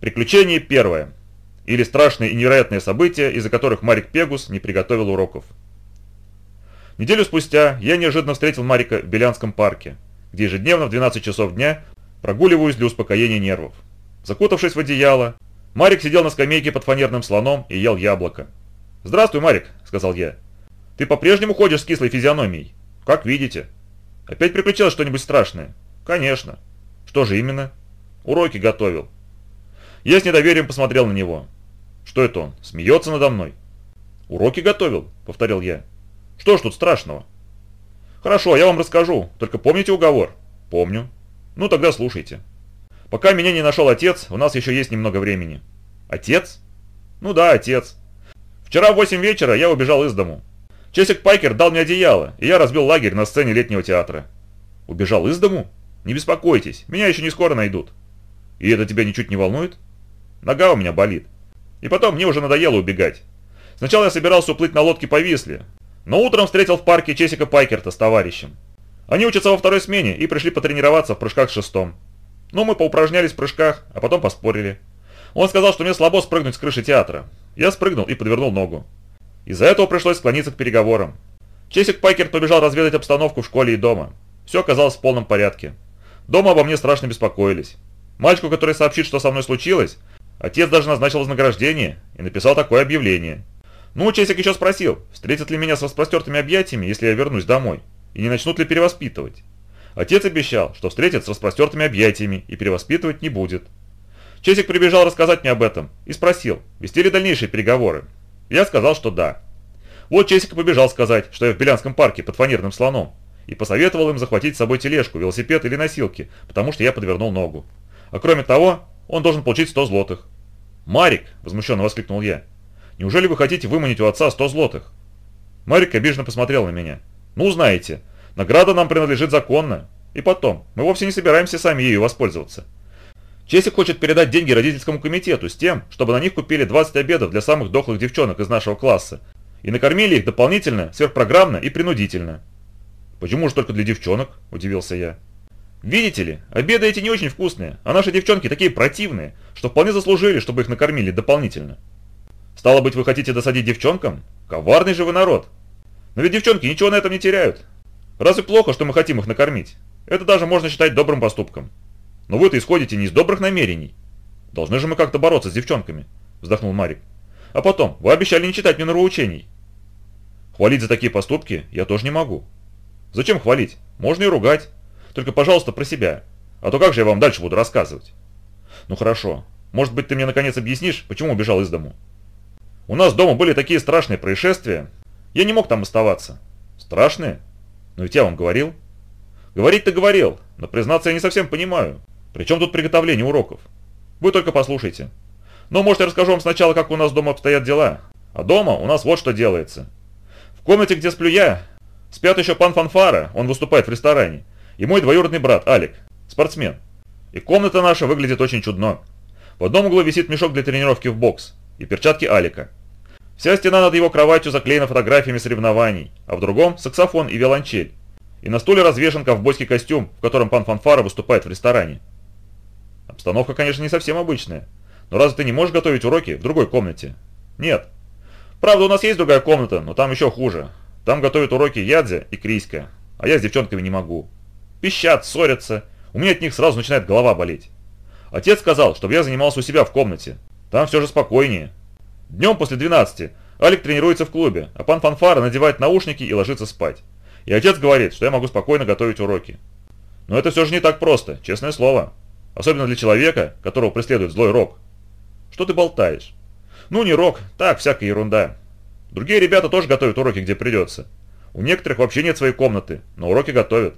Приключение первое. Или страшные и невероятные события, из-за которых Марик Пегус не приготовил уроков. Неделю спустя я неожиданно встретил Марика в Белянском парке, где ежедневно в 12 часов дня прогуливаюсь для успокоения нервов. Закутавшись в одеяло, Марик сидел на скамейке под фанерным слоном и ел яблоко. «Здравствуй, Марик», — сказал я. «Ты по-прежнему ходишь с кислой физиономией?» «Как видите». «Опять приключилось что-нибудь страшное?» «Конечно». «Что же именно?» «Уроки готовил». Я с недоверием посмотрел на него. Что это он? Смеется надо мной? Уроки готовил, повторил я. Что ж тут страшного? Хорошо, я вам расскажу, только помните уговор? Помню. Ну тогда слушайте. Пока меня не нашел отец, у нас еще есть немного времени. Отец? Ну да, отец. Вчера в 8 вечера я убежал из дому. Чесик Пайкер дал мне одеяло, и я разбил лагерь на сцене летнего театра. Убежал из дому? Не беспокойтесь, меня еще не скоро найдут. И это тебя ничуть не волнует? Нога у меня болит. И потом мне уже надоело убегать. Сначала я собирался уплыть на лодке по Висле, но утром встретил в парке Чесика Пайкерта с товарищем. Они учатся во второй смене и пришли потренироваться в прыжках с шестом. Ну, мы поупражнялись в прыжках, а потом поспорили. Он сказал, что мне слабо спрыгнуть с крыши театра. Я спрыгнул и подвернул ногу. Из-за этого пришлось склониться к переговорам. Чесик Пайкерт побежал разведать обстановку в школе и дома. Все оказалось в полном порядке. Дома обо мне страшно беспокоились. Мальчику, который сообщит, что со мной случилось, Отец даже назначил вознаграждение и написал такое объявление. Ну, Чесик еще спросил, встретят ли меня с распростертыми объятиями, если я вернусь домой, и не начнут ли перевоспитывать. Отец обещал, что встретит с распростертыми объятиями и перевоспитывать не будет. Чесик прибежал рассказать мне об этом и спросил, вести ли дальнейшие переговоры. Я сказал, что да. Вот Чесик побежал сказать, что я в Белянском парке под фанерным слоном, и посоветовал им захватить с собой тележку, велосипед или носилки, потому что я подвернул ногу. А кроме того, он должен получить 100 злотых. «Марик!» – возмущенно воскликнул я. «Неужели вы хотите выманить у отца 100 злотых?» Марик обиженно посмотрел на меня. «Ну, знаете, награда нам принадлежит законно. И потом, мы вовсе не собираемся сами ею воспользоваться. Чесик хочет передать деньги родительскому комитету с тем, чтобы на них купили 20 обедов для самых дохлых девчонок из нашего класса и накормили их дополнительно, сверхпрограммно и принудительно». «Почему же только для девчонок?» – удивился я. Видите ли, обеды эти не очень вкусные, а наши девчонки такие противные, что вполне заслужили, чтобы их накормили дополнительно. Стало быть, вы хотите досадить девчонкам? Коварный же вы народ. Но ведь девчонки ничего на этом не теряют. Разве плохо, что мы хотим их накормить? Это даже можно считать добрым поступком. Но вы-то исходите не из добрых намерений. Должны же мы как-то бороться с девчонками, вздохнул Марик. А потом, вы обещали не читать мне нравоучений. Хвалить за такие поступки я тоже не могу. Зачем хвалить? Можно и ругать. Только, пожалуйста, про себя. А то как же я вам дальше буду рассказывать? Ну хорошо. Может быть, ты мне наконец объяснишь, почему убежал из дому? У нас дома были такие страшные происшествия. Я не мог там оставаться. Страшные? Но ведь я вам говорил. Говорить-то говорил, но признаться я не совсем понимаю. Причем тут приготовление уроков? Вы только послушайте. Но может я расскажу вам сначала, как у нас дома обстоят дела. А дома у нас вот что делается. В комнате, где сплю я, спят еще пан Фанфара, он выступает в ресторане и мой двоюродный брат Алик, спортсмен. И комната наша выглядит очень чудно. В одном углу висит мешок для тренировки в бокс и перчатки Алика. Вся стена над его кроватью заклеена фотографиями соревнований, а в другом – саксофон и виолончель. И на стуле развешен ковбойский костюм, в котором пан Фанфара выступает в ресторане. Обстановка, конечно, не совсем обычная. Но разве ты не можешь готовить уроки в другой комнате? Нет. Правда, у нас есть другая комната, но там еще хуже. Там готовят уроки Ядзе и Криська, а я с девчонками не могу. Пищат, ссорятся. У меня от них сразу начинает голова болеть. Отец сказал, чтобы я занимался у себя в комнате. Там все же спокойнее. Днем после 12 Алик тренируется в клубе, а пан Фанфара надевает наушники и ложится спать. И отец говорит, что я могу спокойно готовить уроки. Но это все же не так просто, честное слово. Особенно для человека, которого преследует злой рок. Что ты болтаешь? Ну не рок, так, всякая ерунда. Другие ребята тоже готовят уроки, где придется. У некоторых вообще нет своей комнаты, но уроки готовят.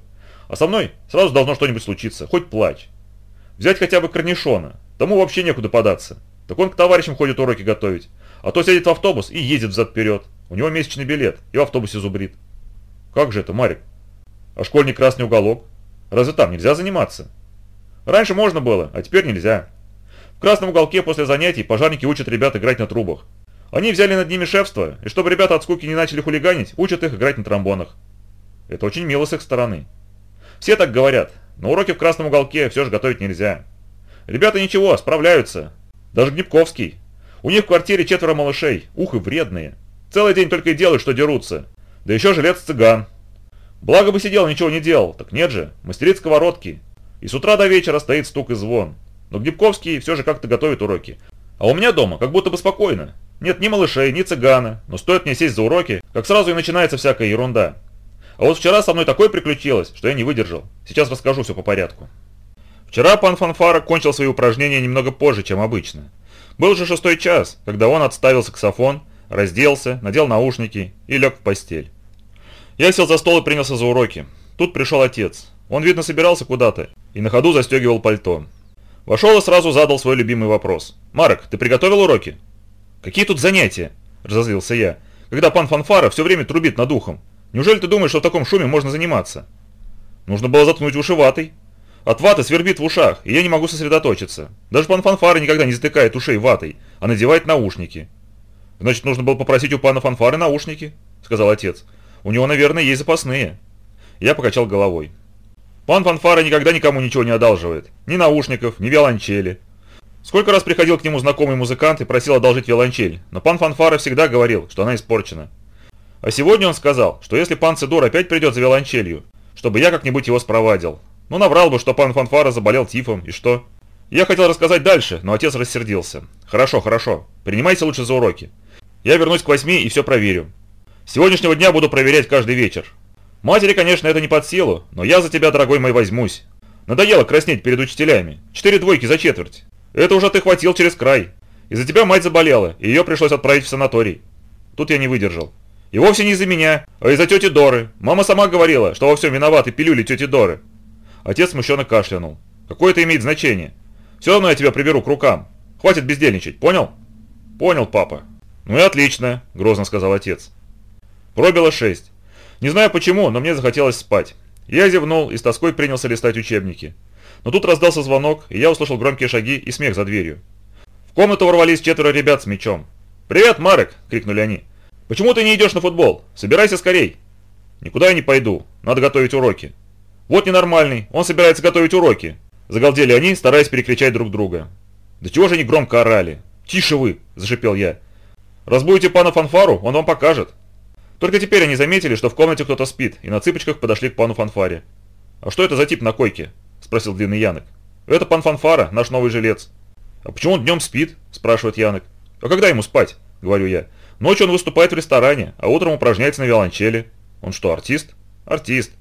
А со мной сразу должно что-нибудь случиться, хоть плачь. Взять хотя бы корнишона, тому вообще некуда податься. Так он к товарищам ходит уроки готовить. А то сядет в автобус и ездит взад-вперед. У него месячный билет и в автобусе зубрит. Как же это, Марик? А школьник красный уголок? Разве там нельзя заниматься? Раньше можно было, а теперь нельзя. В красном уголке после занятий пожарники учат ребят играть на трубах. Они взяли над ними шефство, и чтобы ребята от скуки не начали хулиганить, учат их играть на тромбонах. Это очень мило с их стороны. Все так говорят, но уроки в красном уголке все же готовить нельзя. Ребята ничего, справляются. Даже Гнебковский. У них в квартире четверо малышей, ух и вредные. Целый день только и делают, что дерутся. Да еще жилец-цыган. Благо бы сидел, ничего не делал. Так нет же, мастерит сковородки. И с утра до вечера стоит стук и звон. Но Гнебковский все же как-то готовит уроки. А у меня дома как будто бы спокойно. Нет ни малышей, ни цыгана. Но стоит мне сесть за уроки, как сразу и начинается всякая ерунда. А вот вчера со мной такое приключилось, что я не выдержал. Сейчас расскажу все по порядку. Вчера пан Фанфара кончил свои упражнения немного позже, чем обычно. Был же шестой час, когда он отставил саксофон, разделся, надел наушники и лег в постель. Я сел за стол и принялся за уроки. Тут пришел отец. Он, видно, собирался куда-то и на ходу застегивал пальто. Вошел и сразу задал свой любимый вопрос. «Марок, ты приготовил уроки?» «Какие тут занятия?» – разозлился я. «Когда пан Фанфара все время трубит над ухом. Неужели ты думаешь, что в таком шуме можно заниматься?» «Нужно было заткнуть уши ватой». От ваты свербит в ушах, и я не могу сосредоточиться. Даже пан Фанфара никогда не затыкает ушей ватой, а надевает наушники. «Значит, нужно было попросить у пана Фанфары наушники», – сказал отец. «У него, наверное, есть запасные». Я покачал головой. Пан Фанфара никогда никому ничего не одалживает. Ни наушников, ни виолончели. Сколько раз приходил к нему знакомый музыкант и просил одолжить виолончель, но пан Фанфара всегда говорил, что она испорчена. А сегодня он сказал, что если пан Цидор опять придет за виолончелью, чтобы я как-нибудь его спровадил. Ну наврал бы, что пан Фанфара заболел тифом, и что? Я хотел рассказать дальше, но отец рассердился. Хорошо, хорошо, принимайте лучше за уроки. Я вернусь к восьми и все проверю. С сегодняшнего дня буду проверять каждый вечер. Матери, конечно, это не под силу, но я за тебя, дорогой мой, возьмусь. Надоело краснеть перед учителями. Четыре двойки за четверть. Это уже ты хватил через край. Из-за тебя мать заболела, и ее пришлось отправить в санаторий. Тут я не выдержал. И вовсе не из-за меня, а из-за тети Доры. Мама сама говорила, что во всем виноваты пилюли тети Доры. Отец смущенно кашлянул. Какое это имеет значение? Все равно я тебя приберу к рукам. Хватит бездельничать, понял? Понял, папа. «Ну и отлично», – грозно сказал отец. Пробило шесть. Не знаю почему, но мне захотелось спать. Я зевнул и с тоской принялся листать учебники. Но тут раздался звонок, и я услышал громкие шаги и смех за дверью. В комнату ворвались четверо ребят с мечом. «Привет, Марек!» – крикнули они. «Почему ты не идешь на футбол? Собирайся скорей!» «Никуда я не пойду. Надо готовить уроки». «Вот ненормальный. Он собирается готовить уроки!» Загалдели они, стараясь перекричать друг друга. «Да чего же они громко орали?» «Тише вы!» – зашипел я. Разбудите пана Фанфару, он вам покажет». Только теперь они заметили, что в комнате кто-то спит, и на цыпочках подошли к пану Фанфаре. «А что это за тип на койке?» – спросил длинный Янок. «Это пан Фанфара, наш новый жилец». «А почему он днем спит?» – спрашивает Янок. «А когда ему спать?» – говорю я. «Ночью он выступает в ресторане, а утром упражняется на виолончели». «Он что, артист?» «Артист».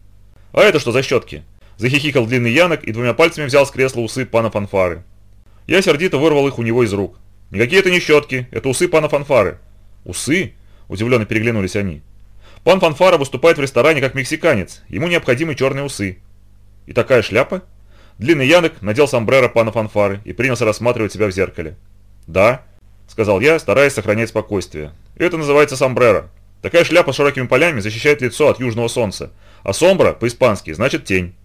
«А это что за щетки?» Захихикал длинный Янок и двумя пальцами взял с кресла усы пана Фанфары. Я сердито вырвал их у него из рук. «Никакие это не щетки, это усы пана Фанфары». «Усы?» – удивленно переглянулись они. «Пан Фанфара выступает в ресторане как мексиканец, ему необходимы черные усы». «И такая шляпа?» Длинный Янок надел сомбреро пана Фанфары и принялся рассматривать себя в зеркале. «Да», – сказал я, стараясь сохранять спокойствие. «Это называется сомбреро. Такая шляпа с широкими полями защищает лицо от южного солнца, а сомбра, по-испански, значит тень».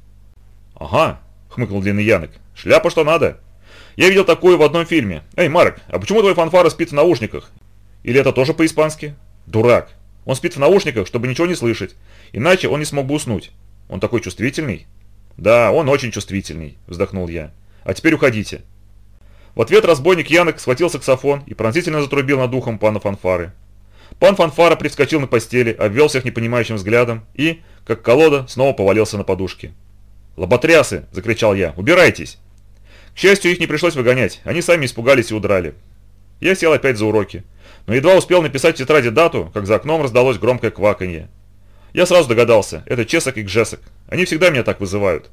«Ага», – хмыкнул длинный Янок. «Шляпа что надо». Я видел такую в одном фильме. Эй, Марк, а почему твой фанфара спит в наушниках? Или это тоже по-испански? Дурак. Он спит в наушниках, чтобы ничего не слышать. Иначе он не смог бы уснуть. Он такой чувствительный? Да, он очень чувствительный, вздохнул я. А теперь уходите. В ответ разбойник Янок схватил саксофон и пронзительно затрубил над ухом пана Фанфары. Пан Фанфара привскочил на постели, обвел всех непонимающим взглядом и, как колода, снова повалился на подушки. «Лоботрясы!» – закричал я. «Убирайтесь!» К счастью, их не пришлось выгонять, они сами испугались и удрали. Я сел опять за уроки, но едва успел написать в тетради дату, как за окном раздалось громкое кваканье. Я сразу догадался, это Чесок и Гжесок, они всегда меня так вызывают.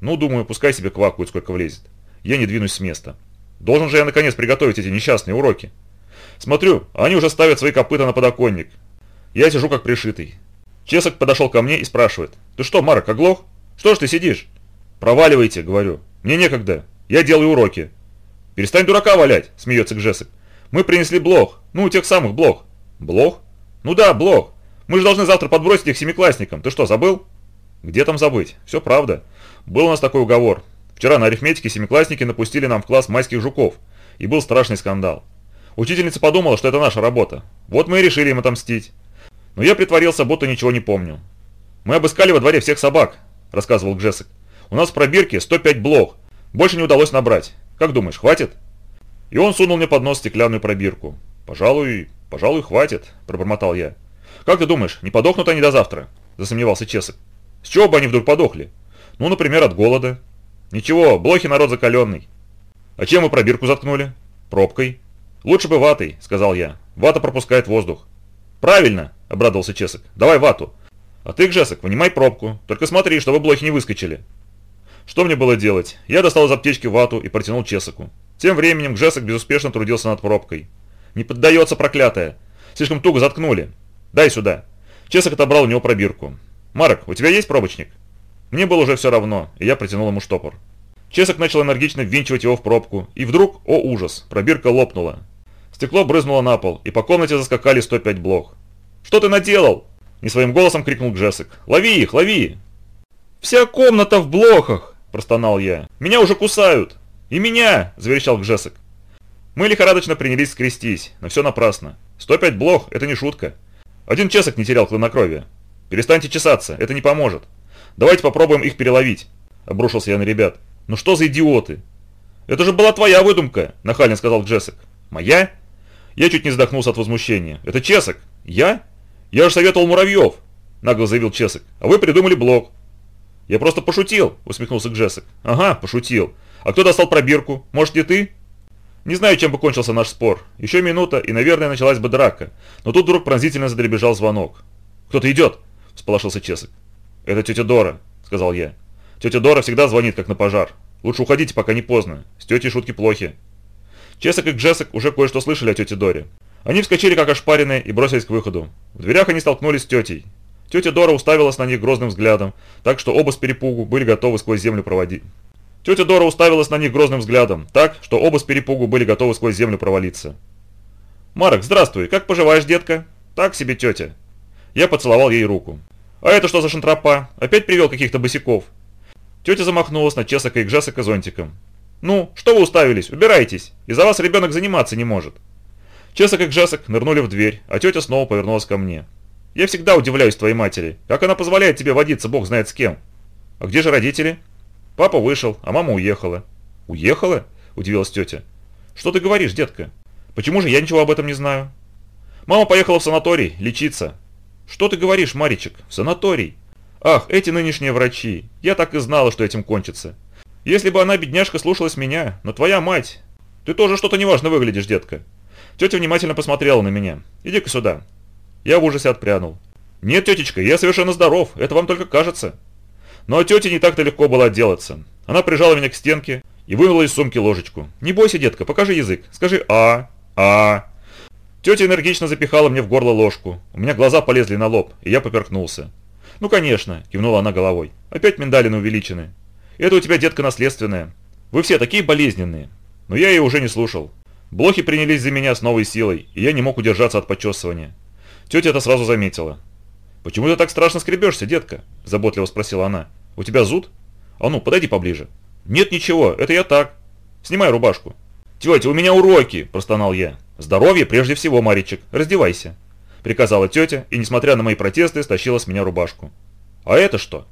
Ну, думаю, пускай себе квакают, сколько влезет. Я не двинусь с места. Должен же я наконец приготовить эти несчастные уроки. Смотрю, они уже ставят свои копыта на подоконник. Я сижу как пришитый. Чесок подошел ко мне и спрашивает. «Ты что, Марок, оглох? Что ж ты сидишь?» «Проваливайте», — говорю. «Мне некогда. Я делаю уроки». «Перестань дурака валять», – смеется Гжесок. «Мы принесли блох. Ну, тех самых блох». «Блох?» «Ну да, блох. Мы же должны завтра подбросить их семиклассникам. Ты что, забыл?» «Где там забыть? Все правда. Был у нас такой уговор. Вчера на арифметике семиклассники напустили нам в класс майских жуков. И был страшный скандал. Учительница подумала, что это наша работа. Вот мы и решили им отомстить. Но я притворился, будто ничего не помню. Мы обыскали во дворе всех собак, рассказывал Гжесок. У нас в пробирке 105 блох, больше не удалось набрать. Как думаешь, хватит? И он сунул мне под нос стеклянную пробирку. «Пожалуй, пожалуй, хватит», – пробормотал я. «Как ты думаешь, не подохнут они до завтра?» – засомневался Чесок. «С чего бы они вдруг подохли? Ну, например, от голода». «Ничего, блохи народ закаленный». «А чем вы пробирку заткнули?» «Пробкой». «Лучше бы ватой», – сказал я. «Вата пропускает воздух». «Правильно», – обрадовался Чесок. «Давай вату». «А ты, Гжесок, вынимай пробку. Только смотри, чтобы блохи не выскочили». Что мне было делать? Я достал из аптечки вату и протянул Чесоку. Тем временем Гжесок безуспешно трудился над пробкой. «Не поддается, проклятая! Слишком туго заткнули. Дай сюда». Чесок отобрал у него пробирку. «Марок, у тебя есть пробочник?» Мне было уже все равно, и я протянул ему штопор. Чесок начал энергично ввинчивать его в пробку, и вдруг, о ужас, пробирка лопнула. Стекло брызнуло на пол, и по комнате заскакали 105 блох. «Что ты наделал?» – не своим голосом крикнул Джессик. «Лови их, лови!» «Вся комната в блохах!» – простонал я. «Меня уже кусают!» «И меня!» – заверещал Гжесок. Мы лихорадочно принялись скрестись, но все напрасно. 105 блох – это не шутка. Один чесок не терял хладнокровия. Перестаньте чесаться, это не поможет. Давайте попробуем их переловить. Обрушился я на ребят. Ну что за идиоты? Это же была твоя выдумка, нахально сказал Джессик. Моя? Я чуть не задохнулся от возмущения. Это Чесок. Я? Я же советовал Муравьев, нагло заявил Чесок. А вы придумали блок. Я просто пошутил, усмехнулся Джессик. Ага, пошутил. А кто достал пробирку? Может, не ты? Не знаю, чем бы кончился наш спор. Еще минута, и, наверное, началась бы драка. Но тут вдруг пронзительно задребежал звонок. «Кто-то идет!» – всполошился Чесок. «Это тетя Дора», – сказал я. «Тетя Дора всегда звонит, как на пожар. Лучше уходите, пока не поздно. С тетей шутки плохи». Чесок и Джесок уже кое-что слышали о тете Доре. Они вскочили как ошпаренные и бросились к выходу. В дверях они столкнулись с тетей. Тетя Дора уставилась на них грозным взглядом, так что оба с перепугу были готовы сквозь землю проводить. Тетя Дора уставилась на них грозным взглядом, так, что оба с перепугу были готовы сквозь землю провалиться. «Марк, здравствуй, как поживаешь, детка?» «Так себе, тетя». Я поцеловал ей руку. «А это что за шантропа? Опять привел каких-то босиков?» Тетя замахнулась на Чесака и Гжесака зонтиком. «Ну, что вы уставились? Убирайтесь! Из-за вас ребенок заниматься не может!» Чесак и Гжесак нырнули в дверь, а тетя снова повернулась ко мне. «Я всегда удивляюсь твоей матери. Как она позволяет тебе водиться, бог знает с кем?» «А где же родители?» «Папа вышел, а мама уехала». «Уехала?» – удивилась тетя. «Что ты говоришь, детка? Почему же я ничего об этом не знаю?» «Мама поехала в санаторий лечиться». «Что ты говоришь, Маричек? В санаторий?» «Ах, эти нынешние врачи! Я так и знала, что этим кончится. Если бы она, бедняжка, слушалась меня, но твоя мать... Ты тоже что-то неважно выглядишь, детка. Тетя внимательно посмотрела на меня. Иди-ка сюда. Я в ужасе отпрянул. Нет, тетечка, я совершенно здоров, это вам только кажется. Но тете не так-то легко было отделаться. Она прижала меня к стенке и вынула из сумки ложечку. Не бойся, детка, покажи язык. Скажи «а», «а». Тетя энергично запихала мне в горло ложку. У меня глаза полезли на лоб, и я поперхнулся. «Ну, конечно», – кивнула она головой. «Опять миндалины увеличены. Это у тебя, детка, наследственная. Вы все такие болезненные. Но я ее уже не слушал. Блохи принялись за меня с новой силой, и я не мог удержаться от почесывания. Тетя это сразу заметила. «Почему ты так страшно скребешься, детка?» – заботливо спросила она. «У тебя зуд? А ну, подойди поближе». «Нет ничего, это я так. Снимай рубашку». «Тетя, у меня уроки!» – простонал я. «Здоровье прежде всего, Маричек. Раздевайся», – приказала тетя, и, несмотря на мои протесты, стащила с меня рубашку. «А это что?»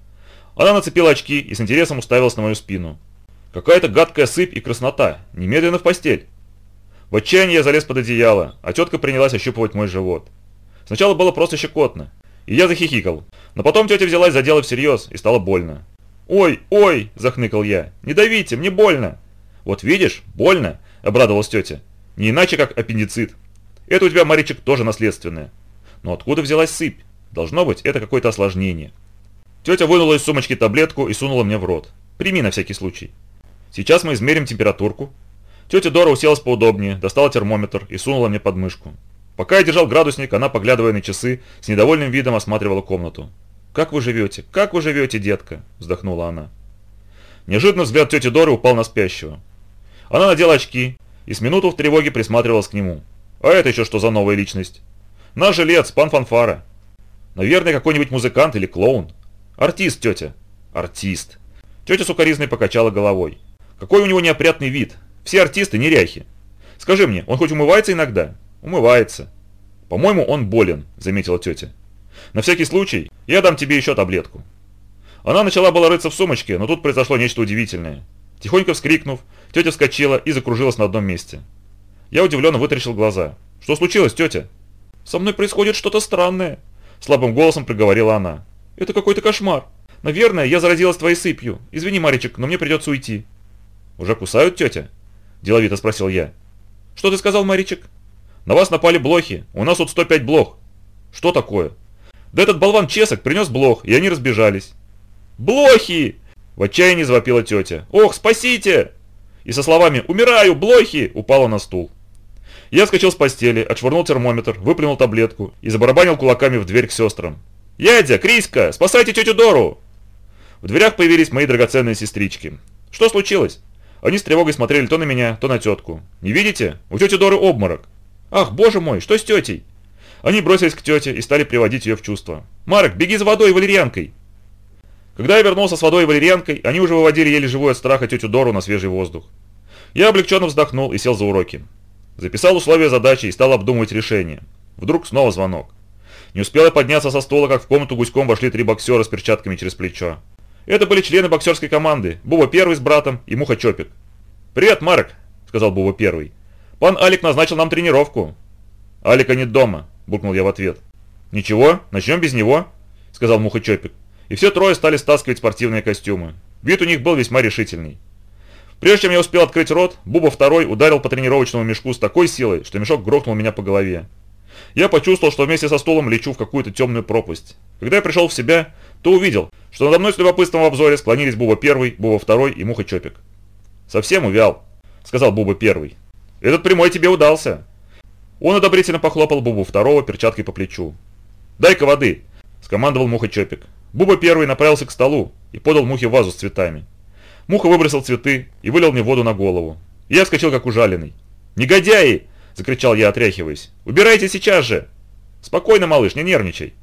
Она нацепила очки и с интересом уставилась на мою спину. Какая-то гадкая сыпь и краснота. Немедленно в постель. В отчаянии я залез под одеяло, а тетка принялась ощупывать мой живот. Сначала было просто щекотно, и я захихикал. Но потом тетя взялась за дело всерьез, и стало больно. «Ой, ой!» – захныкал я. «Не давите, мне больно!» «Вот видишь, больно!» – обрадовалась тетя. «Не иначе, как аппендицит. Это у тебя, Маричек, тоже наследственное. Но откуда взялась сыпь? Должно быть, это какое-то осложнение». Тетя вынула из сумочки таблетку и сунула мне в рот. Прими на всякий случай. Сейчас мы измерим температурку. Тетя Дора уселась поудобнее, достала термометр и сунула мне под мышку. Пока я держал градусник, она, поглядывая на часы, с недовольным видом осматривала комнату. «Как вы живете? Как вы живете, детка?» – вздохнула она. Неожиданно взгляд тети Доры упал на спящего. Она надела очки и с минуту в тревоге присматривалась к нему. «А это еще что за новая личность?» «Наш жилец, пан Фанфара». «Наверное, какой-нибудь музыкант или клоун», «Артист, тетя». «Артист». Тетя сукоризной покачала головой. «Какой у него неопрятный вид. Все артисты неряхи. Скажи мне, он хоть умывается иногда?» «Умывается». «По-моему, он болен», – заметила тетя. «На всякий случай, я дам тебе еще таблетку». Она начала было рыться в сумочке, но тут произошло нечто удивительное. Тихонько вскрикнув, тетя вскочила и закружилась на одном месте. Я удивленно вытаращил глаза. «Что случилось, тетя?» «Со мной происходит что-то странное», – слабым голосом проговорила она. «Это какой-то кошмар. Наверное, я заразилась твоей сыпью. Извини, Маричек, но мне придется уйти». «Уже кусают, тетя?» – деловито спросил я. «Что ты сказал, Маричек?» «На вас напали блохи. У нас тут 105 блох». «Что такое?» «Да этот болван Чесок принес блох, и они разбежались». «Блохи!» – в отчаянии завопила тетя. «Ох, спасите!» И со словами «Умираю, блохи!» упала на стул. Я вскочил с постели, отшвырнул термометр, выплюнул таблетку и забарабанил кулаками в дверь к сестрам. «Ядя, Криска, спасайте тетю Дору!» В дверях появились мои драгоценные сестрички. «Что случилось?» Они с тревогой смотрели то на меня, то на тетку. «Не видите? У тети Доры обморок». «Ах, боже мой, что с тетей?» Они бросились к тете и стали приводить ее в чувство. «Марк, беги за водой и валерьянкой!» Когда я вернулся с водой и валерьянкой, они уже выводили еле живую от страха тетю Дору на свежий воздух. Я облегченно вздохнул и сел за уроки. Записал условия задачи и стал обдумывать решение. Вдруг снова звонок. Не успел я подняться со стола, как в комнату гуськом вошли три боксера с перчатками через плечо. Это были члены боксерской команды, Буба Первый с братом и Муха Чопик. «Привет, Марк», — сказал Буба Первый. «Пан Алик назначил нам тренировку». «Алика нет дома», — буркнул я в ответ. «Ничего, начнем без него», — сказал Муха Чопик. И все трое стали стаскивать спортивные костюмы. Вид у них был весьма решительный. Прежде чем я успел открыть рот, Буба второй ударил по тренировочному мешку с такой силой, что мешок грохнул меня по голове. Я почувствовал, что вместе со стулом лечу в какую-то темную пропасть. Когда я пришел в себя, то увидел, что надо мной с любопытством в обзоре склонились Буба первый, Буба второй и Муха Чопик. «Совсем увял», — сказал Буба первый. «Этот прямой тебе удался». Он одобрительно похлопал Бубу второго перчаткой по плечу. «Дай-ка воды», — скомандовал Муха Чопик. Буба первый направился к столу и подал Мухе вазу с цветами. Муха выбросил цветы и вылил мне воду на голову. Я вскочил как ужаленный. «Негодяи!» – закричал я, отряхиваясь. «Убирайте сейчас же!» «Спокойно, малыш, не нервничай!»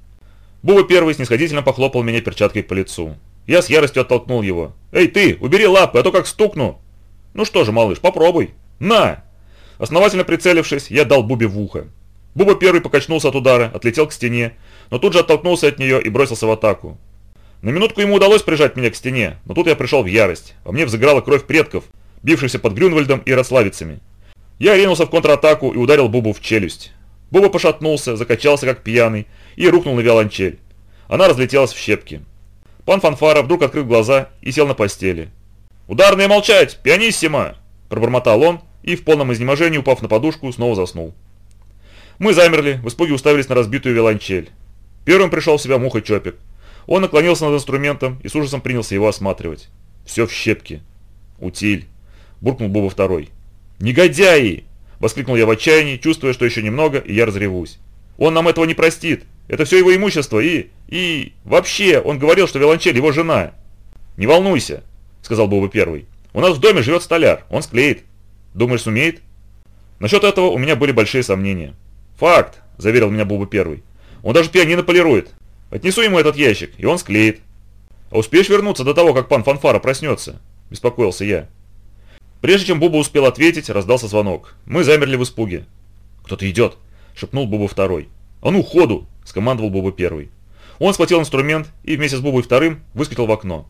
Буба первый снисходительно похлопал меня перчаткой по лицу. Я с яростью оттолкнул его. «Эй, ты, убери лапы, а то как стукну!» «Ну что же, малыш, попробуй!» «На!» Основательно прицелившись, я дал Бубе в ухо. Буба первый покачнулся от удара, отлетел к стене, но тут же оттолкнулся от нее и бросился в атаку. На минутку ему удалось прижать меня к стене, но тут я пришел в ярость. Во мне взыграла кровь предков, бившихся под Грюнвальдом и Рославицами. Я ринулся в контратаку и ударил Бубу в челюсть. Буба пошатнулся, закачался как пьяный и рухнул на виолончель. Она разлетелась в щепки. Пан Фанфара вдруг открыл глаза и сел на постели. «Ударные молчать! Пианиссимо!» – пробормотал он и, в полном изнеможении упав на подушку, снова заснул. Мы замерли, в испуге уставились на разбитую виолончель. Первым пришел в себя Муха Чопик. Он наклонился над инструментом и с ужасом принялся его осматривать. Все в щепке. «Утиль!» – буркнул Буба второй. «Негодяи!» – воскликнул я в отчаянии, чувствуя, что еще немного, и я разревусь. «Он нам этого не простит! Это все его имущество и... и... вообще, он говорил, что Виолончель его жена!» «Не волнуйся!» – сказал Буба первый. «У нас в доме живет столяр, он склеит. Думаешь, сумеет?» Насчет этого у меня были большие сомнения. «Факт!» – заверил меня Буба первый. «Он даже пианино полирует. Отнесу ему этот ящик, и он склеит. А успеешь вернуться до того, как пан Фанфара проснется?» – беспокоился я. Прежде чем Буба успел ответить, раздался звонок. Мы замерли в испуге. «Кто-то идет!» – шепнул Буба второй. «А ну, ходу!» – скомандовал Буба первый. Он схватил инструмент и вместе с Бубой вторым выскочил в окно.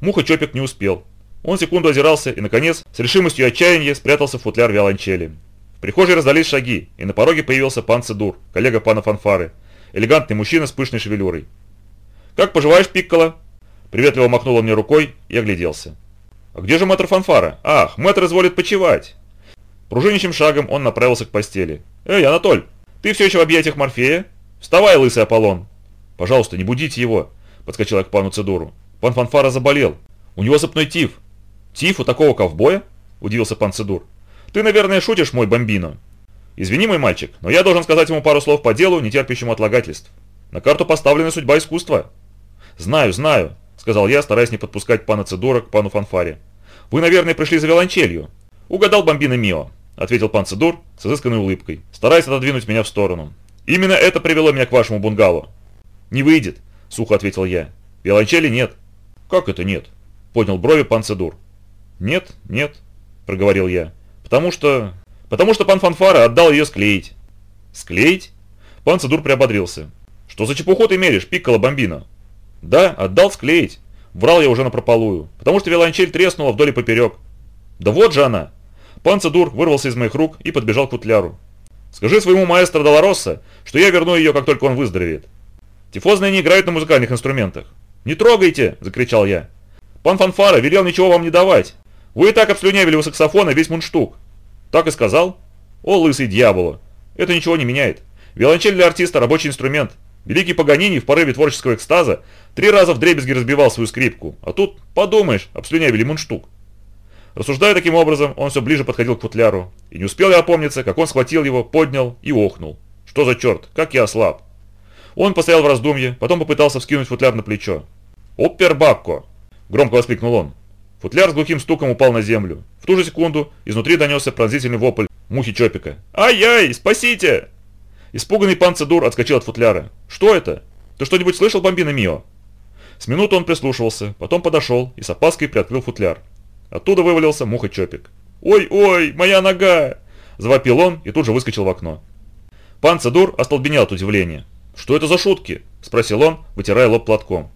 Муха Чопик не успел. Он секунду озирался и, наконец, с решимостью отчаяния спрятался в футляр виолончели. В прихожей раздались шаги, и на пороге появился пан Цедур, коллега пана Фанфары, элегантный мужчина с пышной шевелюрой. «Как поживаешь, Пикколо?» Приветливо махнул он мне рукой и огляделся. «А где же мэтр Фанфара? Ах, мэтр изволит почевать!» Пружинищим шагом он направился к постели. «Эй, Анатоль, ты все еще в объятиях Морфея? Вставай, лысый Аполлон!» «Пожалуйста, не будите его!» – подскочил я к пану Цедуру. «Пан Фанфара заболел. У него сыпной тиф». «Тиф у такого ковбоя?» – удивился пан Цедур. «Ты, наверное, шутишь, мой бомбино?» Извини, мой мальчик, но я должен сказать ему пару слов по делу, не терпящему отлагательств. На карту поставлена судьба искусства. Знаю, знаю, сказал я, стараясь не подпускать пана Цедора к пану Фанфаре. Вы, наверное, пришли за виолончелью. Угадал бомбина Мио, ответил пан Цедур с изысканной улыбкой, стараясь отодвинуть меня в сторону. Именно это привело меня к вашему бунгало. Не выйдет, сухо ответил я. Виолончели нет. Как это нет? Поднял брови пан Цедур. Нет, нет, проговорил я. Потому что Потому что пан Фанфара отдал ее склеить. Склеить? Пан Цедур приободрился. Что за чепуху ты меришь, пикколо бомбина? Да, отдал склеить. Врал я уже напропалую, потому что виолончель треснула вдоль и поперек. Да вот же она. Пан Цедур вырвался из моих рук и подбежал к футляру. «Скажи своему маэстро Долоросса, что я верну ее, как только он выздоровеет. Тифозные не играют на музыкальных инструментах». «Не трогайте!» – закричал я. «Пан Фанфара велел ничего вам не давать. Вы и так обслюнявили у саксофона весь мундштук». «Так и сказал?» «О, лысый дьявола! Это ничего не меняет. Виолончель для артиста – рабочий инструмент. Великий Паганини в порыве творческого экстаза три раза в дребезги разбивал свою скрипку, а тут, подумаешь, обслюнявили мундштук. Рассуждая таким образом, он все ближе подходил к футляру, и не успел я опомниться, как он схватил его, поднял и охнул. Что за черт, как я ослаб. Он постоял в раздумье, потом попытался вскинуть футляр на плечо. «Оппербакко!» – громко воскликнул он. Футляр с глухим стуком упал на землю. В ту же секунду изнутри донесся пронзительный вопль мухи Чопика. «Ай-яй, спасите!» Испуганный пан Цедур отскочил от футляра. «Что это? Ты что-нибудь слышал, бомбина Мио?» С минуту он прислушивался, потом подошел и с опаской приоткрыл футляр. Оттуда вывалился муха Чопик. «Ой-ой, моя нога!» Завопил он и тут же выскочил в окно. Пан Цедур остолбенел от удивления. «Что это за шутки?» – спросил он, вытирая лоб платком.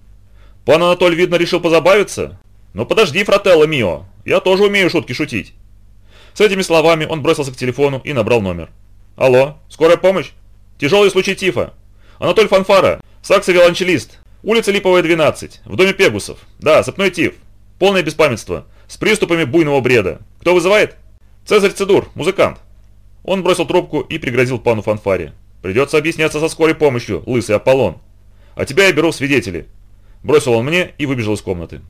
«Пан Анатоль, видно, решил позабавиться?» «Ну подожди, фрателло мио, я тоже умею шутки шутить». С этими словами он бросился к телефону и набрал номер. «Алло, скорая помощь?» Тяжелый случай тифа. Анатоль Фанфара, саксо-виолончелист. Улица Липовая, 12, в доме Пегусов. Да, сыпной тиф. Полное беспамятство. С приступами буйного бреда. Кто вызывает? Цезарь Цедур, музыкант. Он бросил трубку и пригрозил пану Фанфаре. Придется объясняться со скорой помощью, лысый Аполлон. А тебя я беру в свидетели. Бросил он мне и выбежал из комнаты.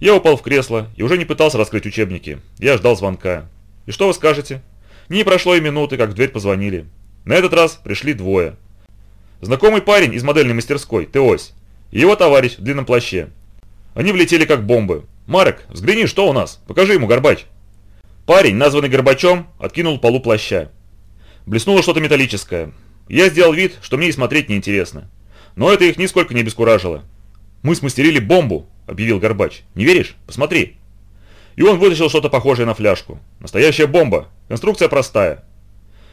Я упал в кресло и уже не пытался раскрыть учебники. Я ждал звонка. И что вы скажете? Не прошло и минуты, как в дверь позвонили. На этот раз пришли двое. Знакомый парень из модельной мастерской, Теось, и его товарищ в длинном плаще. Они влетели как бомбы. «Марек, взгляни, что у нас? Покажи ему Горбач». Парень, названный Горбачом, откинул полу плаща. Блеснуло что-то металлическое. Я сделал вид, что мне и смотреть неинтересно. Но это их нисколько не обескуражило. «Мы смастерили бомбу», — объявил Горбач. «Не веришь? Посмотри». И он вытащил что-то похожее на фляжку. Настоящая бомба. Конструкция простая.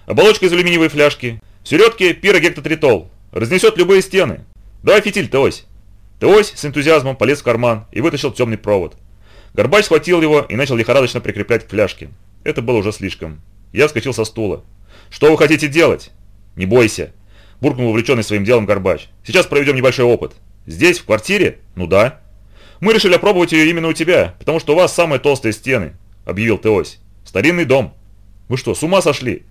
Оболочка из алюминиевой фляжки. В середке пирогектотритол. Разнесет любые стены. Давай фитиль, Теось. Теось с энтузиазмом полез в карман и вытащил темный провод. Горбач схватил его и начал лихорадочно прикреплять к фляжке. Это было уже слишком. Я вскочил со стула. «Что вы хотите делать?» «Не бойся», – буркнул увлеченный своим делом Горбач. «Сейчас проведем небольшой опыт». «Здесь, в квартире?» «Ну да». «Мы решили опробовать ее именно у тебя, потому что у вас самые толстые стены», – объявил Теось. «Старинный дом». «Вы что, с ума сошли?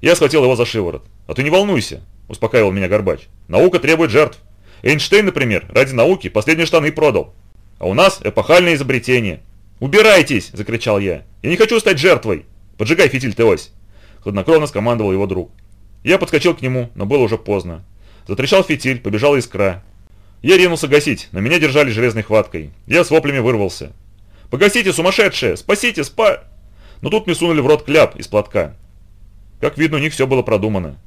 Я схватил его за шиворот. «А ты не волнуйся», – успокаивал меня Горбач. «Наука требует жертв. Эйнштейн, например, ради науки последние штаны продал. А у нас эпохальное изобретение». «Убирайтесь!» – закричал я. «Я не хочу стать жертвой! Поджигай фитиль, Теось!» Хладнокровно скомандовал его друг. Я подскочил к нему, но было уже поздно. Затрещал фитиль, побежала искра. Я ринулся гасить, но меня держали железной хваткой. Я с воплями вырвался. «Погасите, сумасшедшие! Спасите, спа...» Но тут мне сунули в рот кляп из платка. Как видно, у них все было продумано.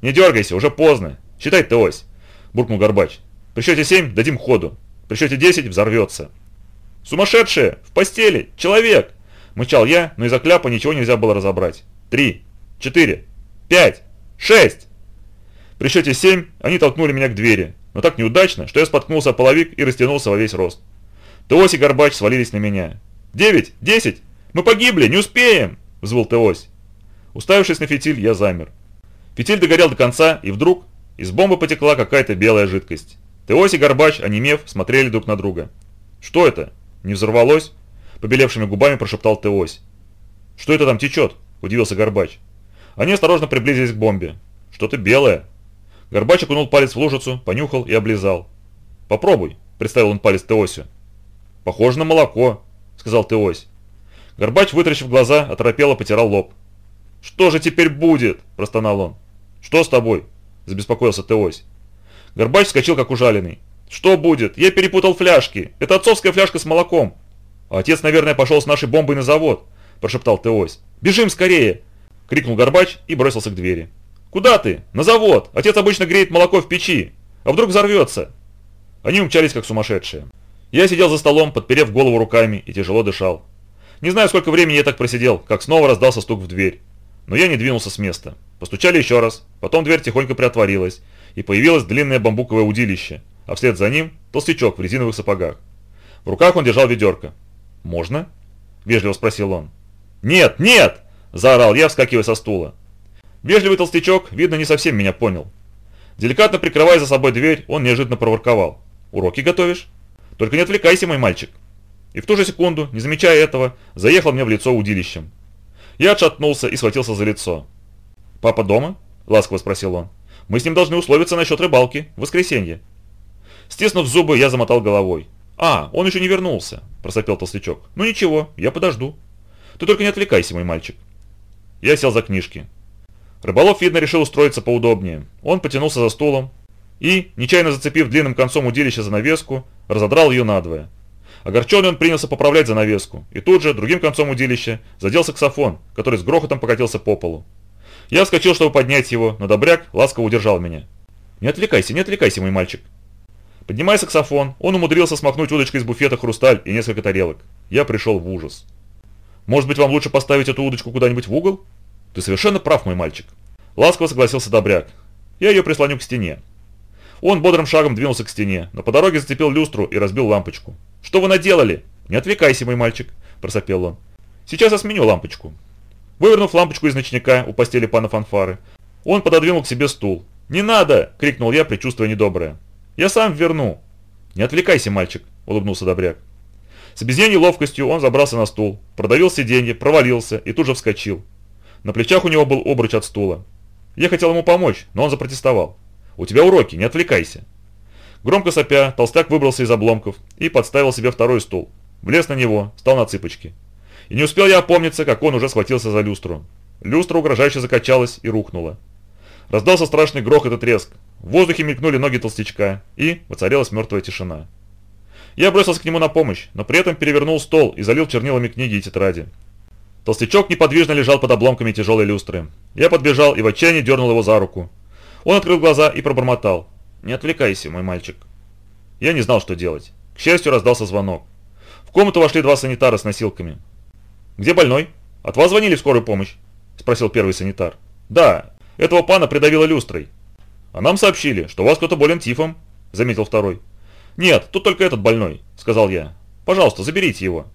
«Не дергайся, уже поздно. Считай ты ось», – буркнул Горбач. «При счете 7 дадим ходу. При счете 10 взорвется». «Сумасшедшие! В постели! Человек!» – мычал я, но из-за кляпа ничего нельзя было разобрать. «Три, четыре, пять, шесть!» При счете 7 они толкнули меня к двери, но так неудачно, что я споткнулся о половик и растянулся во весь рост. Теось и Горбач свалились на меня. «Девять! Десять! Мы погибли! Не успеем!» – взвыл Теось. Уставившись на фитиль, я замер. Фитиль догорел до конца, и вдруг из бомбы потекла какая-то белая жидкость. Теось и Горбач, онемев, смотрели друг на друга. «Что это? Не взорвалось?» Побелевшими губами прошептал Теось. «Что это там течет?» – удивился Горбач. Они осторожно приблизились к бомбе. «Что-то белое». Горбач окунул палец в лужицу, понюхал и облизал. «Попробуй», – представил он палец Теосю. «Похоже на молоко», – сказал Теось. Горбач, вытаращив глаза, оторопело потирал лоб. «Что же теперь будет?» – простонал он. «Что с тобой?» – забеспокоился Теось. Горбач вскочил как ужаленный. «Что будет? Я перепутал фляжки. Это отцовская фляжка с молоком». А «Отец, наверное, пошел с нашей бомбой на завод», – прошептал Теось. «Бежим скорее!» – крикнул Горбач и бросился к двери. «Куда ты? На завод! Отец обычно греет молоко в печи. А вдруг взорвется?» Они умчались как сумасшедшие. Я сидел за столом, подперев голову руками и тяжело дышал. Не знаю, сколько времени я так просидел, как снова раздался стук в дверь. Но я не двинулся с места. Постучали еще раз, потом дверь тихонько приотворилась, и появилось длинное бамбуковое удилище, а вслед за ним толстячок в резиновых сапогах. В руках он держал ведерко. «Можно?» – вежливо спросил он. «Нет, нет!» – заорал я, вскакивая со стула. Вежливый толстячок, видно, не совсем меня понял. Деликатно прикрывая за собой дверь, он неожиданно проворковал. «Уроки готовишь? Только не отвлекайся, мой мальчик!» И в ту же секунду, не замечая этого, заехал мне в лицо удилищем. Я отшатнулся и схватился за лицо. «Папа дома?» – ласково спросил он. «Мы с ним должны условиться насчет рыбалки. В воскресенье». Стиснув зубы, я замотал головой. «А, он еще не вернулся», – просопел толстячок. «Ну ничего, я подожду. Ты только не отвлекайся, мой мальчик». Я сел за книжки. Рыболов, видно, решил устроиться поудобнее. Он потянулся за стулом и, нечаянно зацепив длинным концом удилища занавеску, разодрал ее надвое. Огорченный он принялся поправлять занавеску, и тут же, другим концом удилища, задел саксофон, который с грохотом покатился по полу. Я вскочил, чтобы поднять его, но Добряк ласково удержал меня. «Не отвлекайся, не отвлекайся, мой мальчик». Поднимая саксофон, он умудрился смахнуть удочкой из буфета хрусталь и несколько тарелок. Я пришел в ужас. «Может быть, вам лучше поставить эту удочку куда-нибудь в угол?» «Ты совершенно прав, мой мальчик». Ласково согласился Добряк. «Я ее прислоню к стене». Он бодрым шагом двинулся к стене, но по дороге зацепил люстру и разбил лампочку. «Что вы наделали?» «Не отвлекайся, мой мальчик», – просопел он. «Сейчас я сменю лампочку». Вывернув лампочку из ночника у постели пана Фанфары, он пододвинул к себе стул. «Не надо!» – крикнул я, предчувствуя недоброе. «Я сам верну». «Не отвлекайся, мальчик», – улыбнулся Добряк. С обезьяньей ловкостью он забрался на стул, продавил сиденье, провалился и тут же вскочил. На плечах у него был обруч от стула. Я хотел ему помочь, но он запротестовал. «У тебя уроки, не отвлекайся». Громко сопя, толстяк выбрался из обломков и подставил себе второй стул. Влез на него, стал на цыпочки. И не успел я опомниться, как он уже схватился за люстру. Люстра угрожающе закачалась и рухнула. Раздался страшный грохот и треск. В воздухе мелькнули ноги толстячка, и воцарилась мертвая тишина. Я бросился к нему на помощь, но при этом перевернул стол и залил чернилами книги и тетради. Толстячок неподвижно лежал под обломками тяжелой люстры. Я подбежал и в отчаянии дернул его за руку. Он открыл глаза и пробормотал. «Не отвлекайся, мой мальчик». Я не знал, что делать. К счастью, раздался звонок. В комнату вошли два санитара с носилками. «Где больной? От вас звонили в скорую помощь?» – спросил первый санитар. «Да, этого пана придавило люстрой». «А нам сообщили, что у вас кто-то болен тифом», – заметил второй. «Нет, тут только этот больной», – сказал я. «Пожалуйста, заберите его».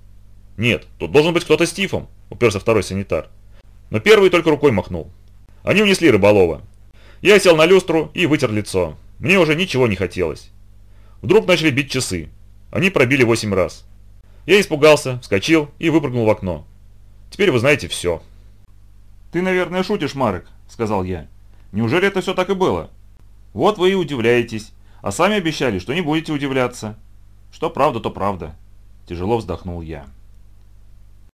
«Нет, тут должен быть кто-то с тифом», – уперся второй санитар. Но первый только рукой махнул. Они унесли рыболова. Я сел на люстру и вытер лицо. Мне уже ничего не хотелось. Вдруг начали бить часы. Они пробили восемь раз. Я испугался, вскочил и выпрыгнул в окно. Теперь вы знаете все. «Ты, наверное, шутишь, Марек», — сказал я. «Неужели это все так и было?» «Вот вы и удивляетесь, а сами обещали, что не будете удивляться». «Что правда, то правда», — тяжело вздохнул я.